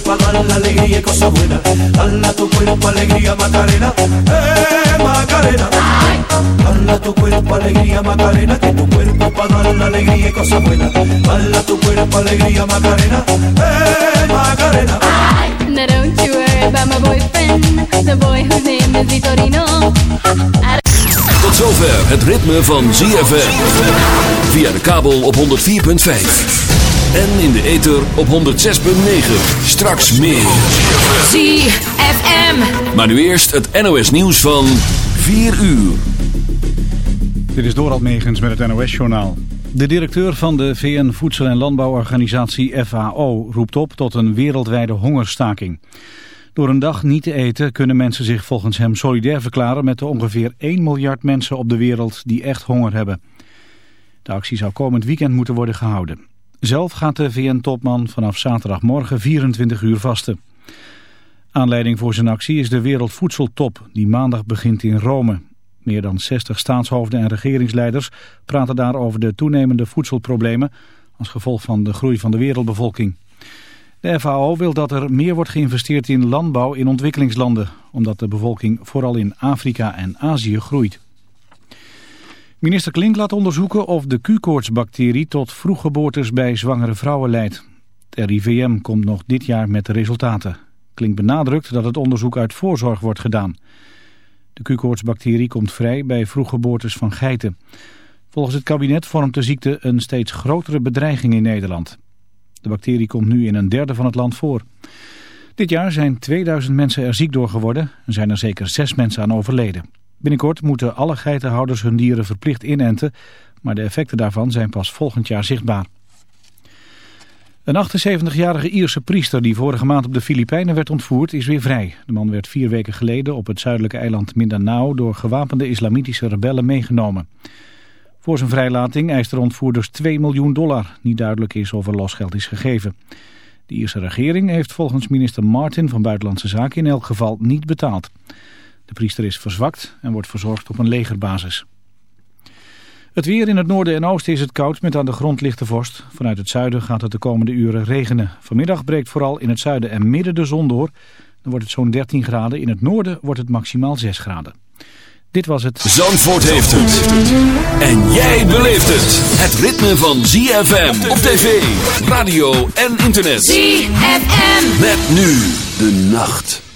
cuerpo para dar la alegría y cosas buenas. Dala tu cuerpo alegría Macarena, eh Macarena. Dala tu cuerpo alegría Macarena, que tu cuerpo para dar la alegría y cosas buenas. Dala tu cuerpo alegría Macarena, eh Macarena. Now don't you worry about my boyfriend, the boy whose name is Vitorino. Tot zover het ritme van ZFM. Via de kabel op 104.5. En in de ether op 106.9. Straks meer. ZFM. Maar nu eerst het NOS nieuws van 4 uur. Dit is Dorald Megens met het NOS-journaal. De directeur van de VN Voedsel- en Landbouworganisatie FAO roept op tot een wereldwijde hongerstaking. Door een dag niet te eten kunnen mensen zich volgens hem solidair verklaren met de ongeveer 1 miljard mensen op de wereld die echt honger hebben. De actie zou komend weekend moeten worden gehouden. Zelf gaat de VN-topman vanaf zaterdagmorgen 24 uur vasten. Aanleiding voor zijn actie is de Wereldvoedseltop die maandag begint in Rome. Meer dan 60 staatshoofden en regeringsleiders praten daar over de toenemende voedselproblemen als gevolg van de groei van de wereldbevolking. De FAO wil dat er meer wordt geïnvesteerd in landbouw in ontwikkelingslanden, omdat de bevolking vooral in Afrika en Azië groeit. Minister Klink laat onderzoeken of de Q-koortsbacterie tot vroeggeboortes bij zwangere vrouwen leidt. Het RIVM komt nog dit jaar met de resultaten. Klink benadrukt dat het onderzoek uit voorzorg wordt gedaan. De Q-koortsbacterie komt vrij bij vroeggeboortes van geiten. Volgens het kabinet vormt de ziekte een steeds grotere bedreiging in Nederland. De bacterie komt nu in een derde van het land voor. Dit jaar zijn 2000 mensen er ziek door geworden en zijn er zeker zes mensen aan overleden. Binnenkort moeten alle geitenhouders hun dieren verplicht inenten, maar de effecten daarvan zijn pas volgend jaar zichtbaar. Een 78-jarige Ierse priester die vorige maand op de Filipijnen werd ontvoerd is weer vrij. De man werd vier weken geleden op het zuidelijke eiland Mindanao door gewapende islamitische rebellen meegenomen. Voor zijn vrijlating eist de ontvoerders 2 miljoen dollar. Niet duidelijk is of er losgeld is gegeven. De Ierse regering heeft volgens minister Martin van Buitenlandse Zaken in elk geval niet betaald. De priester is verzwakt en wordt verzorgd op een legerbasis. Het weer in het noorden en oosten is het koud met aan de grond lichte vorst. Vanuit het zuiden gaat het de komende uren regenen. Vanmiddag breekt vooral in het zuiden en midden de zon door. Dan wordt het zo'n 13 graden. In het noorden wordt het maximaal 6 graden. Dit was het... Zandvoort heeft het. En jij beleeft het. Het ritme van ZFM op tv, radio en internet. ZFM. Met nu de nacht.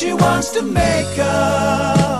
She wants to make up.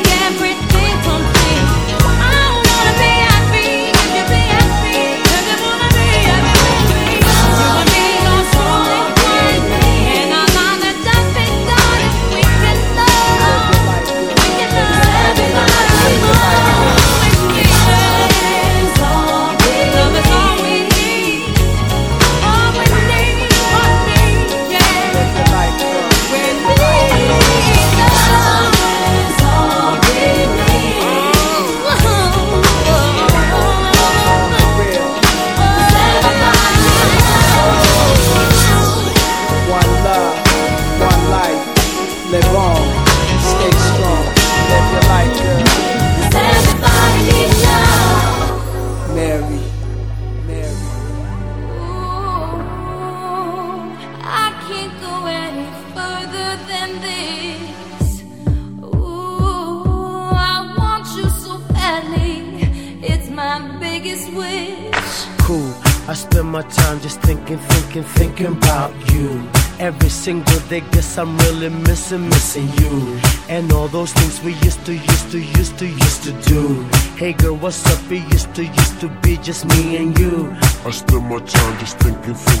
just me and you. I spend my time just thinking, thinking,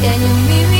Can you meet me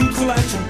keeps latching.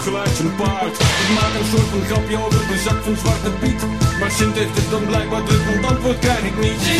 Ik maak een soort van grapje over de zak van Zwarte Piet. Maar Sint heeft het dan blijkbaar druk, want antwoord krijg ik niet.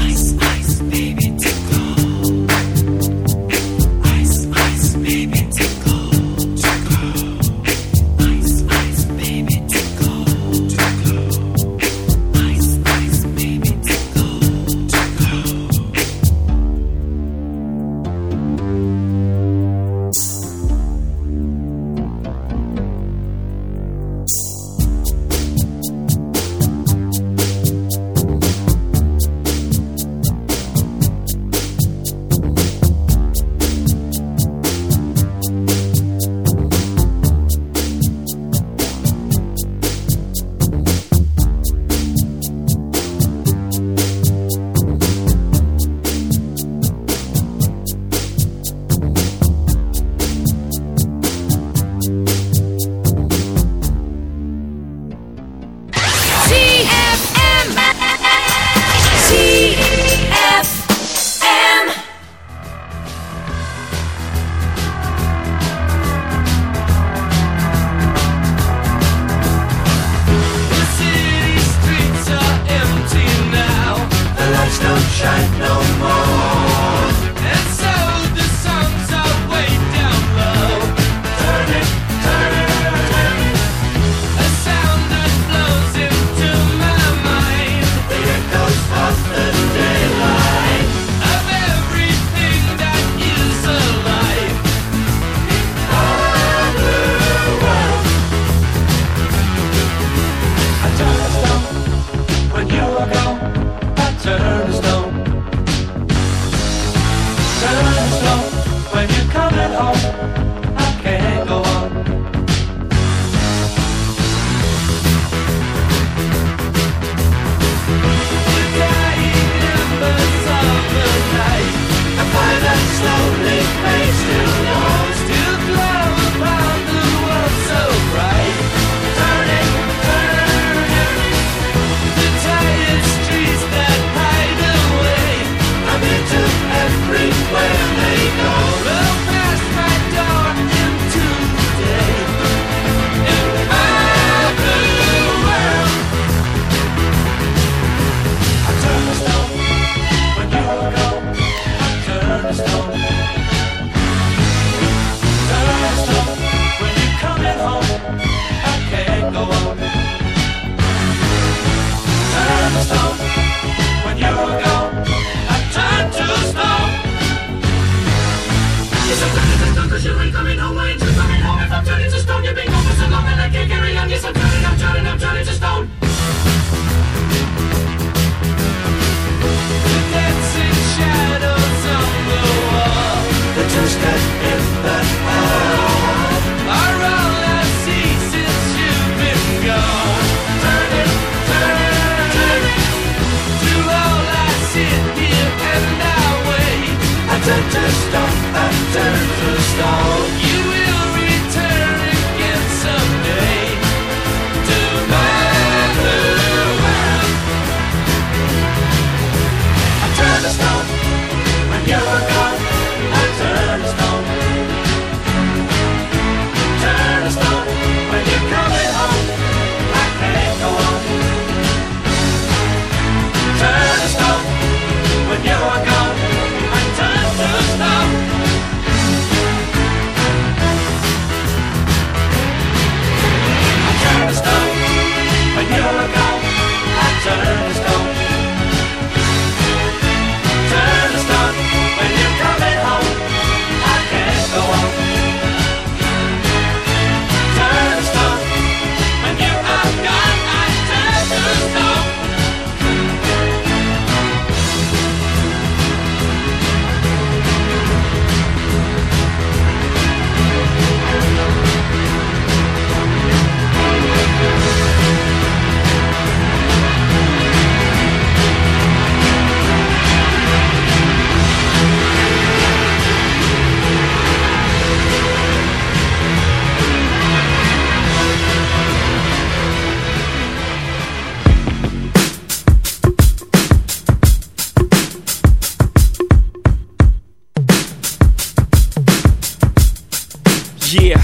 Yeah,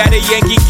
OG at a Yankee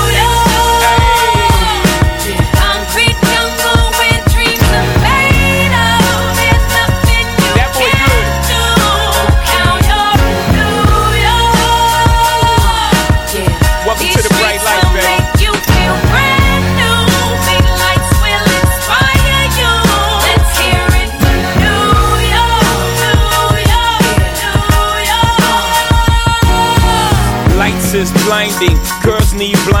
Girls need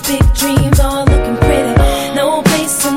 big dreams all looking pretty. No place to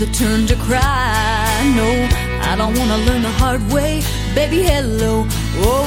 The turn to cry. No, I don't wanna learn the hard way. Baby, hello. Oh,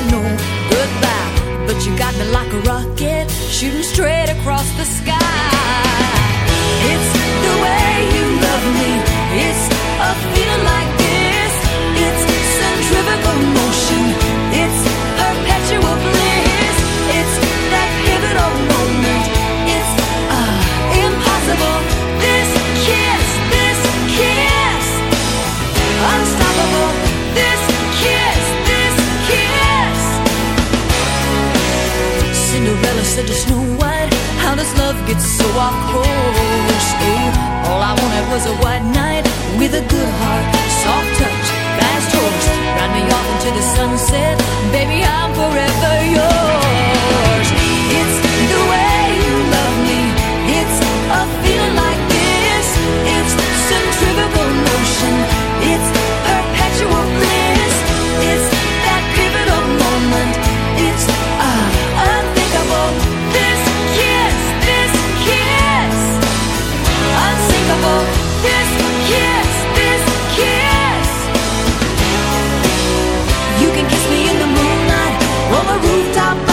It's so off course. Oh, all I wanted was a white knight with a good heart, soft touch, fast horse. Ride me off into the sunset, baby, I'm forever yours. top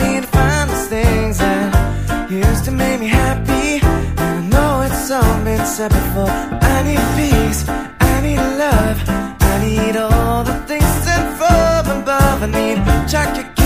me to find those things that used to make me happy. And I know it's all been said before. I need peace, I need love, I need all the things sent from above. I need chocolate.